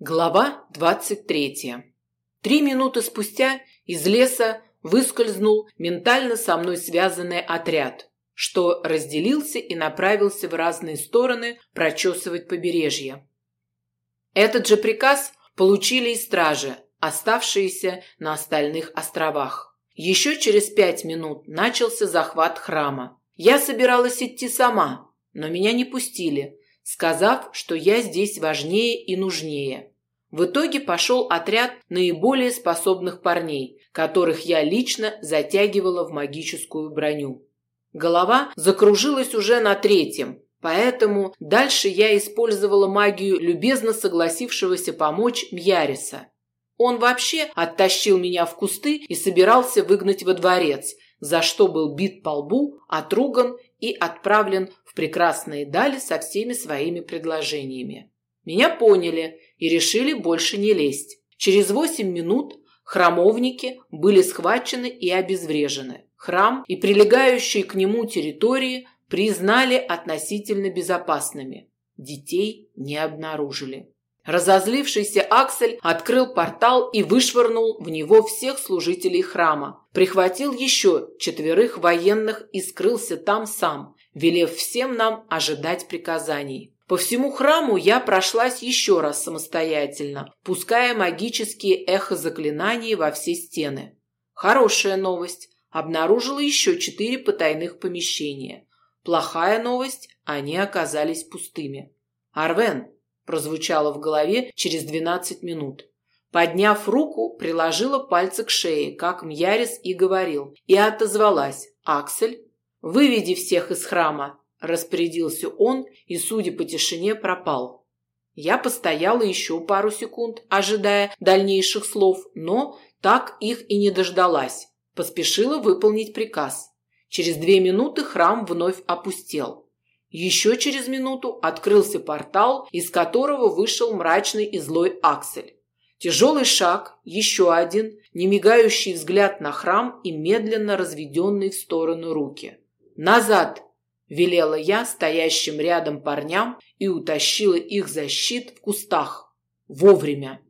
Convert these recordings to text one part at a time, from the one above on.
Глава 23. Три минуты спустя из леса выскользнул ментально со мной связанный отряд, что разделился и направился в разные стороны прочесывать побережье. Этот же приказ получили и стражи, оставшиеся на остальных островах. Еще через пять минут начался захват храма. Я собиралась идти сама, но меня не пустили, сказав, что я здесь важнее и нужнее. В итоге пошел отряд наиболее способных парней, которых я лично затягивала в магическую броню. Голова закружилась уже на третьем, поэтому дальше я использовала магию любезно согласившегося помочь Мьяриса. Он вообще оттащил меня в кусты и собирался выгнать во дворец, за что был бит по лбу, отруган и отправлен в прекрасные дали со всеми своими предложениями. Меня поняли и решили больше не лезть. Через восемь минут храмовники были схвачены и обезврежены. Храм и прилегающие к нему территории признали относительно безопасными. Детей не обнаружили. Разозлившийся Аксель открыл портал и вышвырнул в него всех служителей храма. Прихватил еще четверых военных и скрылся там сам, велев всем нам ожидать приказаний. По всему храму я прошлась еще раз самостоятельно, пуская магические эхо-заклинания во все стены. Хорошая новость. Обнаружила еще четыре потайных помещения. Плохая новость. Они оказались пустыми. «Арвен, прозвучало в голове через 12 минут. Подняв руку, приложила пальцы к шее, как Мьярис и говорил, и отозвалась. «Аксель, выведи всех из храма», – распорядился он и, судя по тишине, пропал. Я постояла еще пару секунд, ожидая дальнейших слов, но так их и не дождалась. Поспешила выполнить приказ. Через две минуты храм вновь опустел. Еще через минуту открылся портал, из которого вышел мрачный и злой Аксель. Тяжелый шаг, еще один, немигающий взгляд на храм и медленно разведенные в сторону руки. «Назад!» – велела я стоящим рядом парням и утащила их за щит в кустах. Вовремя.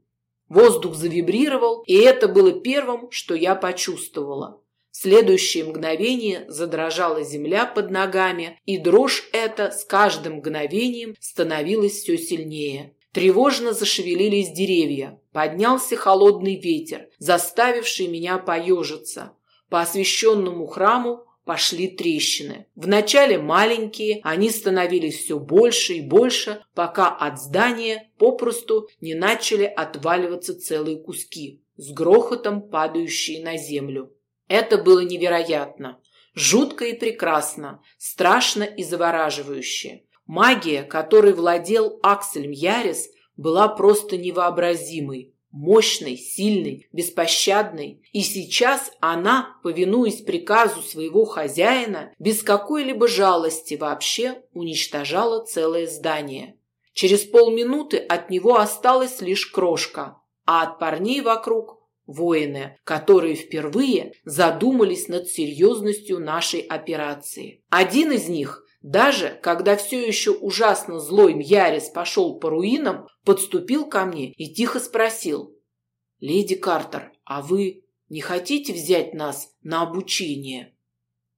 Воздух завибрировал, и это было первым, что я почувствовала следующее мгновение задрожала земля под ногами, и дрожь эта с каждым мгновением становилась все сильнее. Тревожно зашевелились деревья. Поднялся холодный ветер, заставивший меня поежиться. По освещенному храму пошли трещины. Вначале маленькие, они становились все больше и больше, пока от здания попросту не начали отваливаться целые куски, с грохотом падающие на землю. Это было невероятно, жутко и прекрасно, страшно и завораживающе. Магия, которой владел Аксель Мьярис, была просто невообразимой, мощной, сильной, беспощадной. И сейчас она, повинуясь приказу своего хозяина, без какой-либо жалости вообще уничтожала целое здание. Через полминуты от него осталась лишь крошка, а от парней вокруг воины, которые впервые задумались над серьезностью нашей операции. Один из них, даже когда все еще ужасно злой Мьярис пошел по руинам, подступил ко мне и тихо спросил. «Леди Картер, а вы не хотите взять нас на обучение?»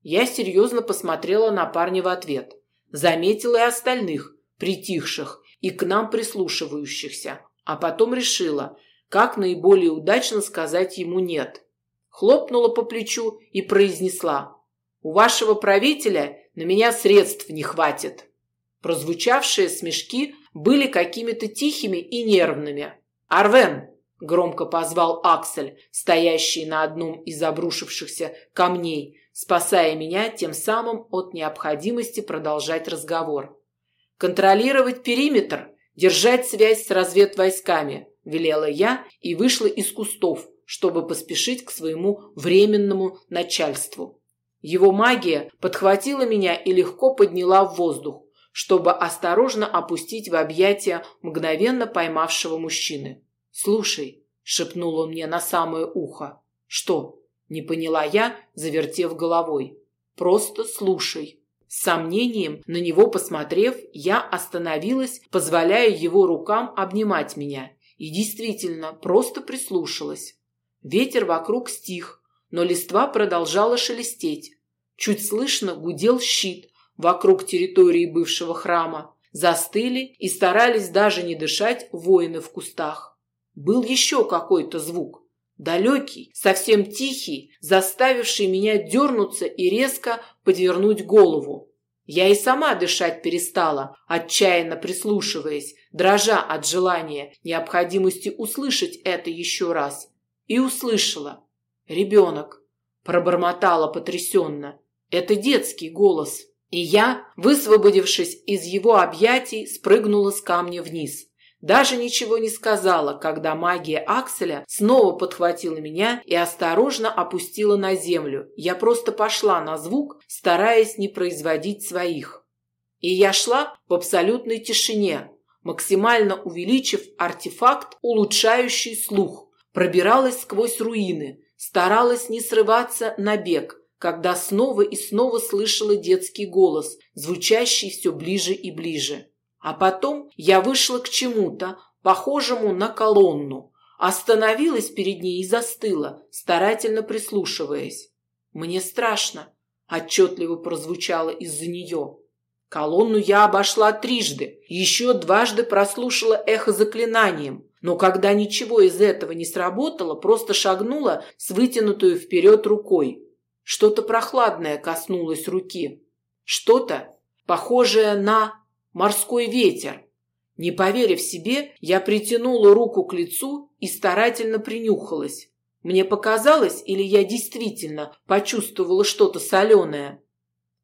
Я серьезно посмотрела на парня в ответ. Заметила и остальных, притихших и к нам прислушивающихся, а потом решила – как наиболее удачно сказать ему «нет». Хлопнула по плечу и произнесла «У вашего правителя на меня средств не хватит». Прозвучавшие смешки были какими-то тихими и нервными. «Арвен!» – громко позвал Аксель, стоящий на одном из обрушившихся камней, спасая меня тем самым от необходимости продолжать разговор. «Контролировать периметр, держать связь с разведвойсками велела я и вышла из кустов, чтобы поспешить к своему временному начальству. Его магия подхватила меня и легко подняла в воздух, чтобы осторожно опустить в объятия мгновенно поймавшего мужчины. «Слушай», — шепнул он мне на самое ухо. «Что?» — не поняла я, завертев головой. «Просто слушай». С сомнением на него посмотрев, я остановилась, позволяя его рукам обнимать меня И действительно, просто прислушалась. Ветер вокруг стих, но листва продолжала шелестеть. Чуть слышно гудел щит вокруг территории бывшего храма. Застыли и старались даже не дышать воины в кустах. Был еще какой-то звук. Далекий, совсем тихий, заставивший меня дернуться и резко подвернуть голову. Я и сама дышать перестала, отчаянно прислушиваясь, дрожа от желания, необходимости услышать это еще раз. И услышала. «Ребенок», – пробормотала потрясенно. «Это детский голос». И я, высвободившись из его объятий, спрыгнула с камня вниз. Даже ничего не сказала, когда магия Акселя снова подхватила меня и осторожно опустила на землю. Я просто пошла на звук, стараясь не производить своих. И я шла в абсолютной тишине, максимально увеличив артефакт, улучшающий слух. Пробиралась сквозь руины, старалась не срываться на бег, когда снова и снова слышала детский голос, звучащий все ближе и ближе. А потом я вышла к чему-то, похожему на колонну, остановилась перед ней и застыла, старательно прислушиваясь. «Мне страшно», – отчетливо прозвучало из-за нее. Колонну я обошла трижды, еще дважды прослушала эхо заклинанием, но когда ничего из этого не сработало, просто шагнула с вытянутую вперед рукой. Что-то прохладное коснулось руки. Что-то похожее на морской ветер. Не поверив себе, я притянула руку к лицу и старательно принюхалась. Мне показалось, или я действительно почувствовала что-то соленое.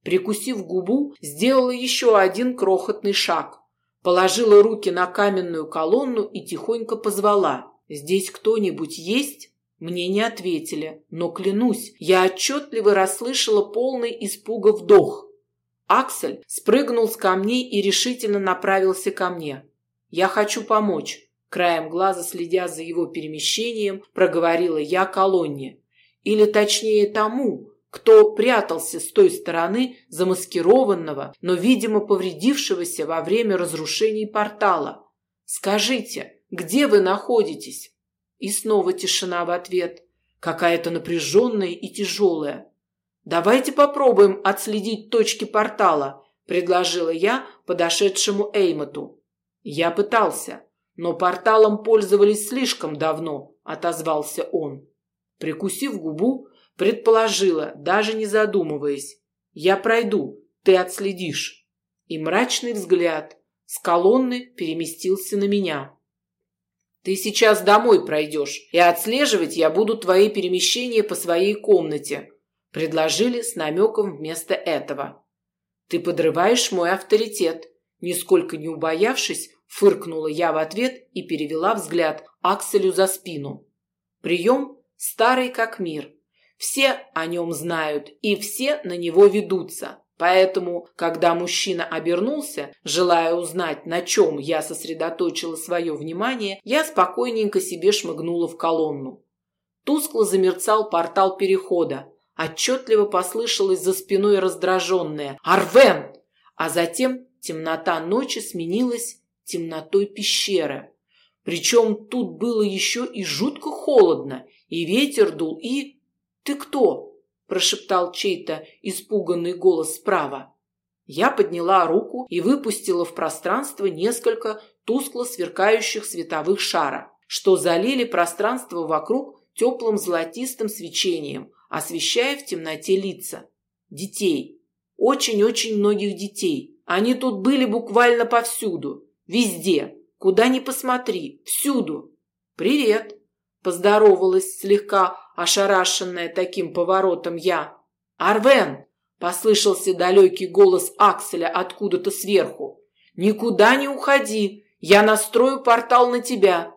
Прикусив губу, сделала еще один крохотный шаг. Положила руки на каменную колонну и тихонько позвала. «Здесь кто-нибудь есть?» Мне не ответили, но, клянусь, я отчетливо расслышала полный испуга вдох. Аксель спрыгнул с камней и решительно направился ко мне. «Я хочу помочь», – краем глаза следя за его перемещением, проговорила я колонне. Или точнее тому, кто прятался с той стороны замаскированного, но, видимо, повредившегося во время разрушений портала. «Скажите, где вы находитесь?» И снова тишина в ответ, какая-то напряженная и тяжелая. «Давайте попробуем отследить точки портала», – предложила я подошедшему Эймоту. «Я пытался, но порталом пользовались слишком давно», – отозвался он. Прикусив губу, предположила, даже не задумываясь. «Я пройду, ты отследишь». И мрачный взгляд с колонны переместился на меня. «Ты сейчас домой пройдешь, и отслеживать я буду твои перемещения по своей комнате», Предложили с намеком вместо этого. «Ты подрываешь мой авторитет», нисколько не убоявшись, фыркнула я в ответ и перевела взгляд Акселю за спину. Прием старый как мир. Все о нем знают и все на него ведутся. Поэтому, когда мужчина обернулся, желая узнать, на чем я сосредоточила свое внимание, я спокойненько себе шмыгнула в колонну. Тускло замерцал портал перехода, Отчетливо послышалось за спиной раздраженное «Арвен!», а затем темнота ночи сменилась темнотой пещеры. Причем тут было еще и жутко холодно, и ветер дул, и... «Ты кто?» – прошептал чей-то испуганный голос справа. Я подняла руку и выпустила в пространство несколько тускло сверкающих световых шара, что залили пространство вокруг теплым золотистым свечением, освещая в темноте лица. Детей. Очень-очень многих детей. Они тут были буквально повсюду. Везде. Куда ни посмотри. Всюду. «Привет!» – поздоровалась слегка ошарашенная таким поворотом я. «Арвен!» – послышался далекий голос Акселя откуда-то сверху. «Никуда не уходи! Я настрою портал на тебя!»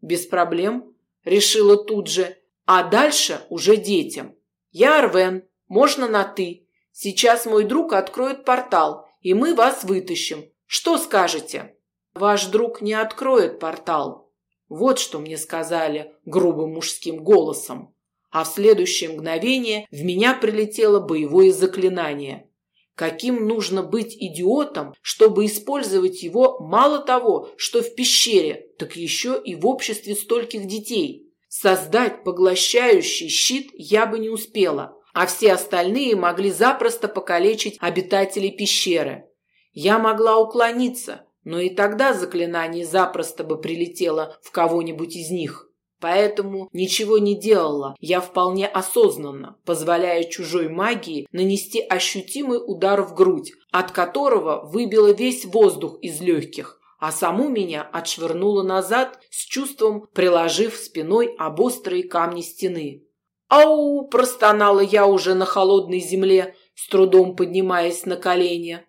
«Без проблем!» – решила тут же а дальше уже детям. Я Арвен, можно на «ты». Сейчас мой друг откроет портал, и мы вас вытащим. Что скажете? Ваш друг не откроет портал. Вот что мне сказали грубым мужским голосом. А в следующее мгновение в меня прилетело боевое заклинание. Каким нужно быть идиотом, чтобы использовать его мало того, что в пещере, так еще и в обществе стольких детей? Создать поглощающий щит я бы не успела, а все остальные могли запросто покалечить обитателей пещеры. Я могла уклониться, но и тогда заклинание запросто бы прилетело в кого-нибудь из них. Поэтому ничего не делала я вполне осознанно, позволяя чужой магии нанести ощутимый удар в грудь, от которого выбило весь воздух из легких, а саму меня отшвырнуло назад с чувством, приложив спиной об острые камни стены. «Ау!» – простонала я уже на холодной земле, с трудом поднимаясь на колени.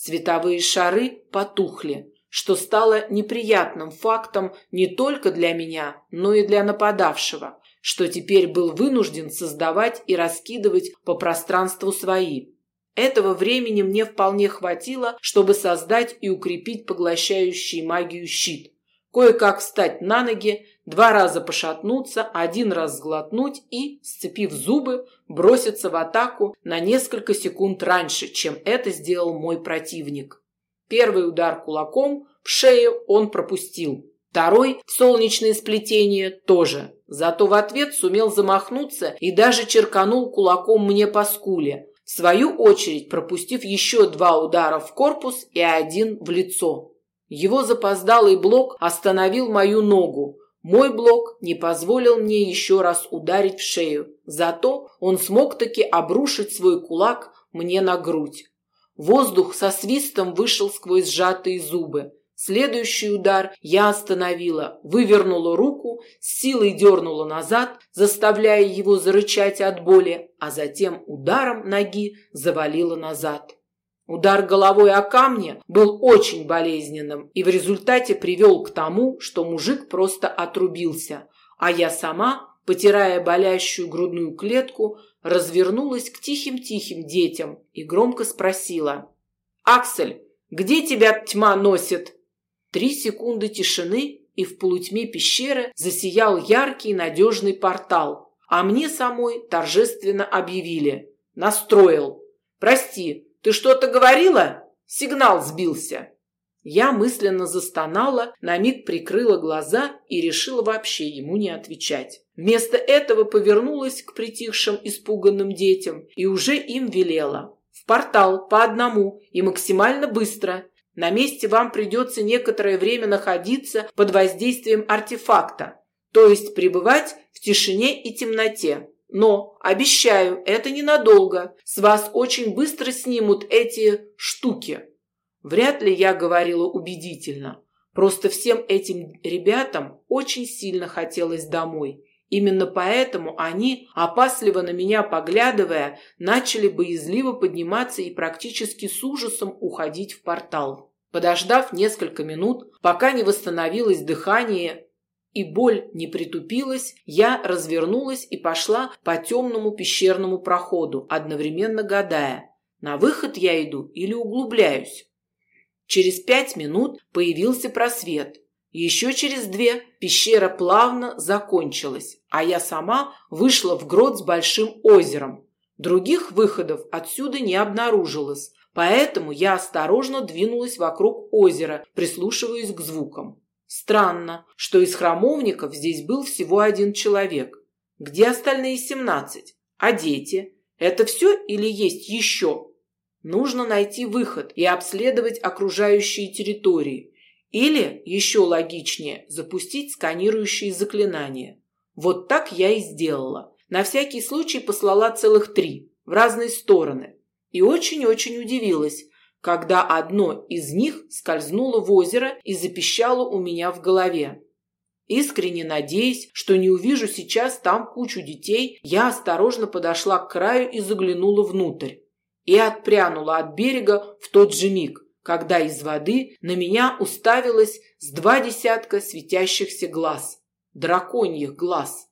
Световые шары потухли, что стало неприятным фактом не только для меня, но и для нападавшего, что теперь был вынужден создавать и раскидывать по пространству свои. Этого времени мне вполне хватило, чтобы создать и укрепить поглощающий магию щит, кое-как встать на ноги, два раза пошатнуться, один раз сглотнуть и, сцепив зубы, броситься в атаку на несколько секунд раньше, чем это сделал мой противник. Первый удар кулаком в шею он пропустил. Второй в солнечное сплетение тоже. Зато в ответ сумел замахнуться и даже черканул кулаком мне по скуле, в свою очередь пропустив еще два удара в корпус и один в лицо. Его запоздалый блок остановил мою ногу. Мой блок не позволил мне еще раз ударить в шею. Зато он смог таки обрушить свой кулак мне на грудь. Воздух со свистом вышел сквозь сжатые зубы. Следующий удар я остановила, вывернула руку, с силой дернула назад, заставляя его зарычать от боли, а затем ударом ноги завалила назад. Удар головой о камни был очень болезненным и в результате привел к тому, что мужик просто отрубился, а я сама, потирая болящую грудную клетку, развернулась к тихим-тихим детям и громко спросила. «Аксель, где тебя тьма носит?» Три секунды тишины, и в полутьме пещеры засиял яркий надежный портал, а мне самой торжественно объявили. «Настроил. Прости, ты что-то говорила? Сигнал сбился. Я мысленно застонала, на миг прикрыла глаза и решила вообще ему не отвечать. Вместо этого повернулась к притихшим испуганным детям и уже им велела. В портал по одному и максимально быстро. На месте вам придется некоторое время находиться под воздействием артефакта, то есть пребывать в тишине и темноте. Но, обещаю, это ненадолго. С вас очень быстро снимут эти штуки. Вряд ли я говорила убедительно. Просто всем этим ребятам очень сильно хотелось домой. Именно поэтому они, опасливо на меня поглядывая, начали боязливо подниматься и практически с ужасом уходить в портал. Подождав несколько минут, пока не восстановилось дыхание и боль не притупилась, я развернулась и пошла по темному пещерному проходу, одновременно гадая, на выход я иду или углубляюсь. Через пять минут появился просвет. Еще через две пещера плавно закончилась, а я сама вышла в грот с большим озером. Других выходов отсюда не обнаружилось, поэтому я осторожно двинулась вокруг озера, прислушиваясь к звукам. Странно, что из храмовников здесь был всего один человек. Где остальные семнадцать? А дети? Это все или есть еще? Нужно найти выход и обследовать окружающие территории. Или, еще логичнее, запустить сканирующие заклинания. Вот так я и сделала. На всякий случай послала целых три, в разные стороны. И очень-очень удивилась, когда одно из них скользнуло в озеро и запищало у меня в голове. Искренне надеясь, что не увижу сейчас там кучу детей, я осторожно подошла к краю и заглянула внутрь. И отпрянула от берега в тот же миг, когда из воды на меня уставилось с два десятка светящихся глаз. Драконьих глаз.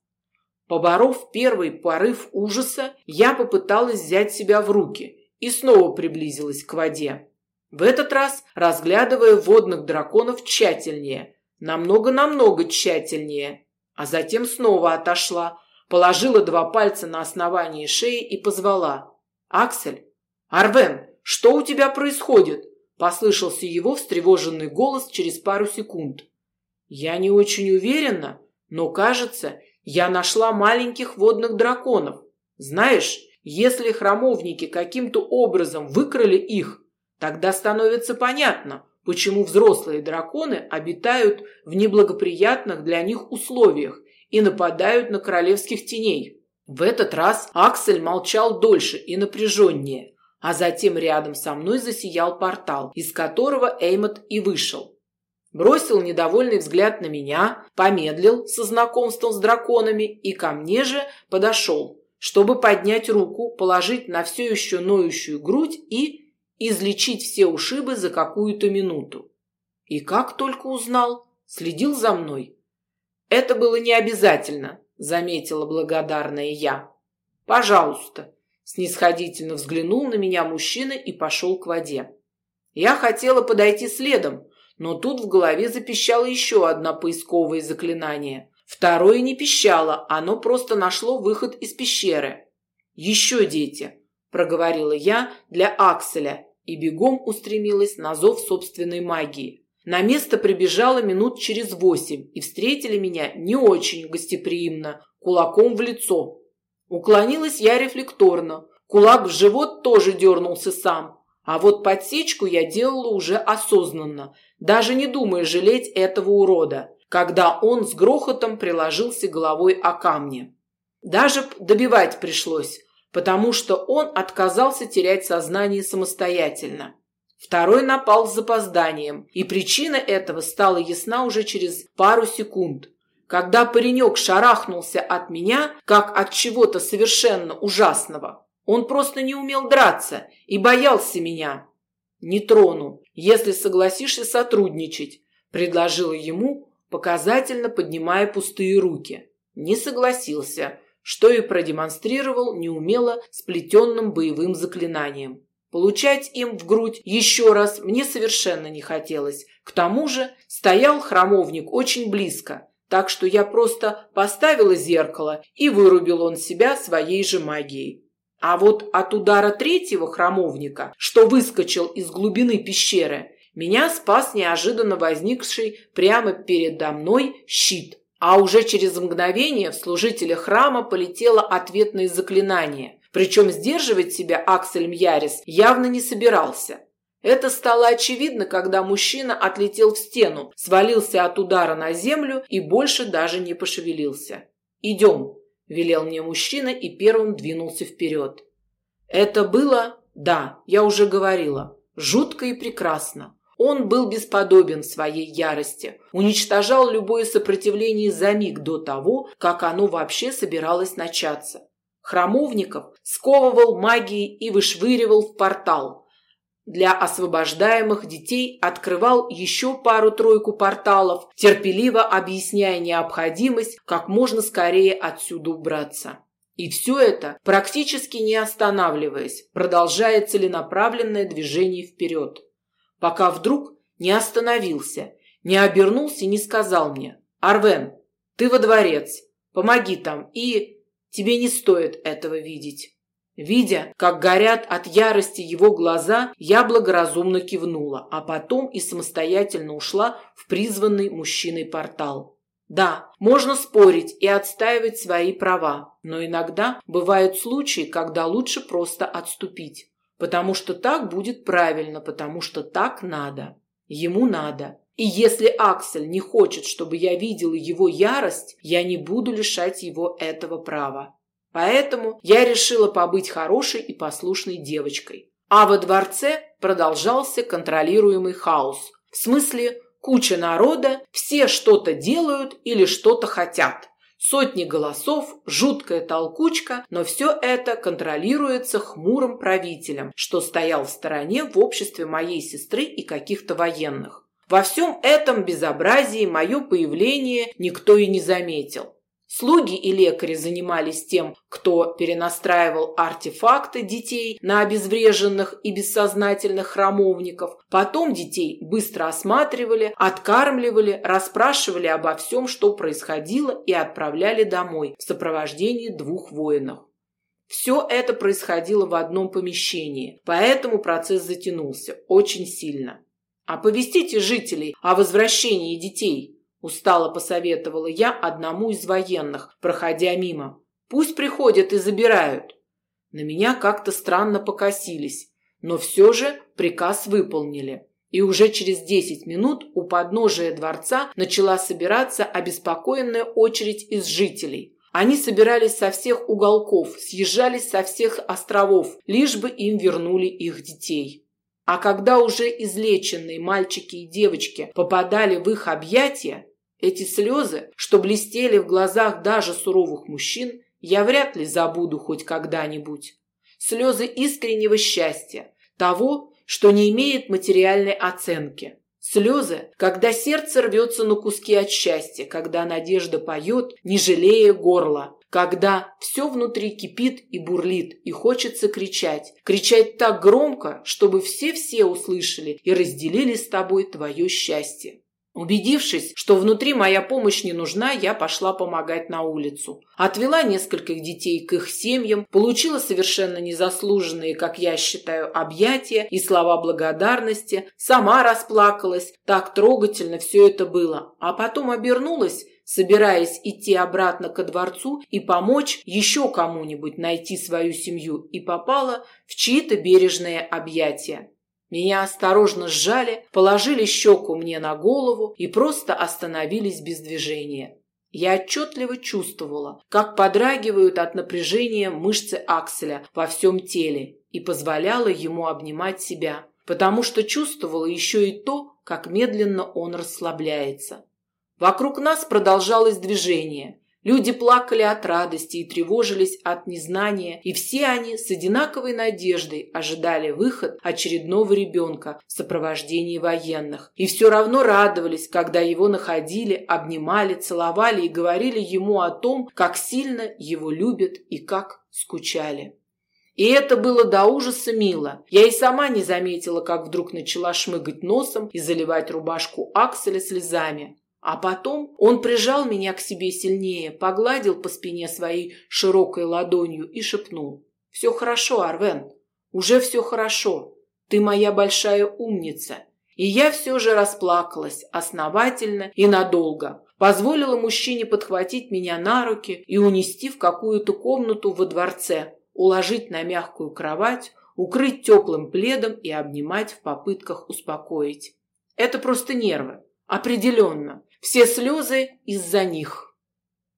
Поборов первый порыв ужаса, я попыталась взять себя в руки и снова приблизилась к воде. В этот раз разглядывая водных драконов тщательнее, намного-намного тщательнее, а затем снова отошла, положила два пальца на основание шеи и позвала. «Аксель! Арвен, что у тебя происходит?» – послышался его встревоженный голос через пару секунд. «Я не очень уверена, но, кажется, я нашла маленьких водных драконов. Знаешь, если храмовники каким-то образом выкрали их, тогда становится понятно, почему взрослые драконы обитают в неблагоприятных для них условиях и нападают на королевских теней. В этот раз Аксель молчал дольше и напряженнее, а затем рядом со мной засиял портал, из которого Эймот и вышел. Бросил недовольный взгляд на меня, помедлил со знакомством с драконами и ко мне же подошел, чтобы поднять руку, положить на все еще ноющую грудь и излечить все ушибы за какую-то минуту. И как только узнал, следил за мной, это было не обязательно, заметила благодарная я. Пожалуйста, снисходительно взглянул на меня мужчина и пошел к воде. Я хотела подойти следом, но тут в голове запищало еще одно поисковое заклинание. Второе не пищало, оно просто нашло выход из пещеры. «Еще дети», – проговорила я для Акселя и бегом устремилась на зов собственной магии. На место прибежала минут через восемь и встретили меня не очень гостеприимно, кулаком в лицо. Уклонилась я рефлекторно. Кулак в живот тоже дернулся сам. А вот подсечку я делала уже осознанно, даже не думая жалеть этого урода, когда он с грохотом приложился головой о камни. Даже добивать пришлось, потому что он отказался терять сознание самостоятельно. Второй напал с запозданием, и причина этого стала ясна уже через пару секунд. Когда паренек шарахнулся от меня, как от чего-то совершенно ужасного, он просто не умел драться и боялся меня. «Не трону, если согласишься сотрудничать», – предложила ему, показательно поднимая пустые руки. Не согласился, что и продемонстрировал неумело сплетенным боевым заклинанием. Получать им в грудь еще раз мне совершенно не хотелось. К тому же стоял храмовник очень близко, так что я просто поставила зеркало и вырубил он себя своей же магией. А вот от удара третьего храмовника, что выскочил из глубины пещеры, меня спас неожиданно возникший прямо передо мной щит. А уже через мгновение в служителя храма полетело ответное заклинание, причем сдерживать себя Аксель Мьярис явно не собирался. Это стало очевидно, когда мужчина отлетел в стену, свалился от удара на землю и больше даже не пошевелился. «Идем», – велел мне мужчина и первым двинулся вперед. Это было, да, я уже говорила, жутко и прекрасно. Он был бесподобен своей ярости, уничтожал любое сопротивление за миг до того, как оно вообще собиралось начаться храмовников сковывал магией и вышвыривал в портал. Для освобождаемых детей открывал еще пару-тройку порталов, терпеливо объясняя необходимость как можно скорее отсюда убраться. И все это, практически не останавливаясь, продолжая целенаправленное движение вперед. Пока вдруг не остановился, не обернулся и не сказал мне «Арвен, ты во дворец, помоги там и...» Тебе не стоит этого видеть». Видя, как горят от ярости его глаза, я благоразумно кивнула, а потом и самостоятельно ушла в призванный мужчиной портал. Да, можно спорить и отстаивать свои права, но иногда бывают случаи, когда лучше просто отступить. Потому что так будет правильно, потому что так надо. Ему надо. И если Аксель не хочет, чтобы я видела его ярость, я не буду лишать его этого права. Поэтому я решила побыть хорошей и послушной девочкой. А во дворце продолжался контролируемый хаос. В смысле, куча народа, все что-то делают или что-то хотят. Сотни голосов, жуткая толкучка, но все это контролируется хмурым правителем, что стоял в стороне в обществе моей сестры и каких-то военных. Во всем этом безобразии мое появление никто и не заметил. Слуги и лекари занимались тем, кто перенастраивал артефакты детей на обезвреженных и бессознательных храмовников. Потом детей быстро осматривали, откармливали, расспрашивали обо всем, что происходило, и отправляли домой в сопровождении двух воинов. Все это происходило в одном помещении, поэтому процесс затянулся очень сильно. «Оповестите жителей о возвращении детей», – устало посоветовала я одному из военных, проходя мимо. «Пусть приходят и забирают». На меня как-то странно покосились, но все же приказ выполнили. И уже через десять минут у подножия дворца начала собираться обеспокоенная очередь из жителей. Они собирались со всех уголков, съезжались со всех островов, лишь бы им вернули их детей. А когда уже излеченные мальчики и девочки попадали в их объятия, эти слезы, что блестели в глазах даже суровых мужчин, я вряд ли забуду хоть когда-нибудь. Слезы искреннего счастья, того, что не имеет материальной оценки. Слезы, когда сердце рвется на куски от счастья, когда надежда поет, не жалея горла, когда все внутри кипит и бурлит, и хочется кричать. Кричать так громко, чтобы все-все услышали и разделили с тобой твое счастье. Убедившись, что внутри моя помощь не нужна, я пошла помогать на улицу. Отвела нескольких детей к их семьям, получила совершенно незаслуженные, как я считаю, объятия и слова благодарности, сама расплакалась, так трогательно все это было, а потом обернулась собираясь идти обратно ко дворцу и помочь еще кому-нибудь найти свою семью, и попала в чьи-то бережные объятия. Меня осторожно сжали, положили щеку мне на голову и просто остановились без движения. Я отчетливо чувствовала, как подрагивают от напряжения мышцы акселя во всем теле и позволяла ему обнимать себя, потому что чувствовала еще и то, как медленно он расслабляется. Вокруг нас продолжалось движение. Люди плакали от радости и тревожились от незнания, и все они с одинаковой надеждой ожидали выход очередного ребенка в сопровождении военных. И все равно радовались, когда его находили, обнимали, целовали и говорили ему о том, как сильно его любят и как скучали. И это было до ужаса мило. Я и сама не заметила, как вдруг начала шмыгать носом и заливать рубашку Акселя слезами. А потом он прижал меня к себе сильнее, погладил по спине своей широкой ладонью и шепнул. «Все хорошо, Арвен, уже все хорошо. Ты моя большая умница». И я все же расплакалась, основательно и надолго. Позволила мужчине подхватить меня на руки и унести в какую-то комнату во дворце, уложить на мягкую кровать, укрыть теплым пледом и обнимать в попытках успокоить. Это просто нервы. Определенно. Все слезы из-за них.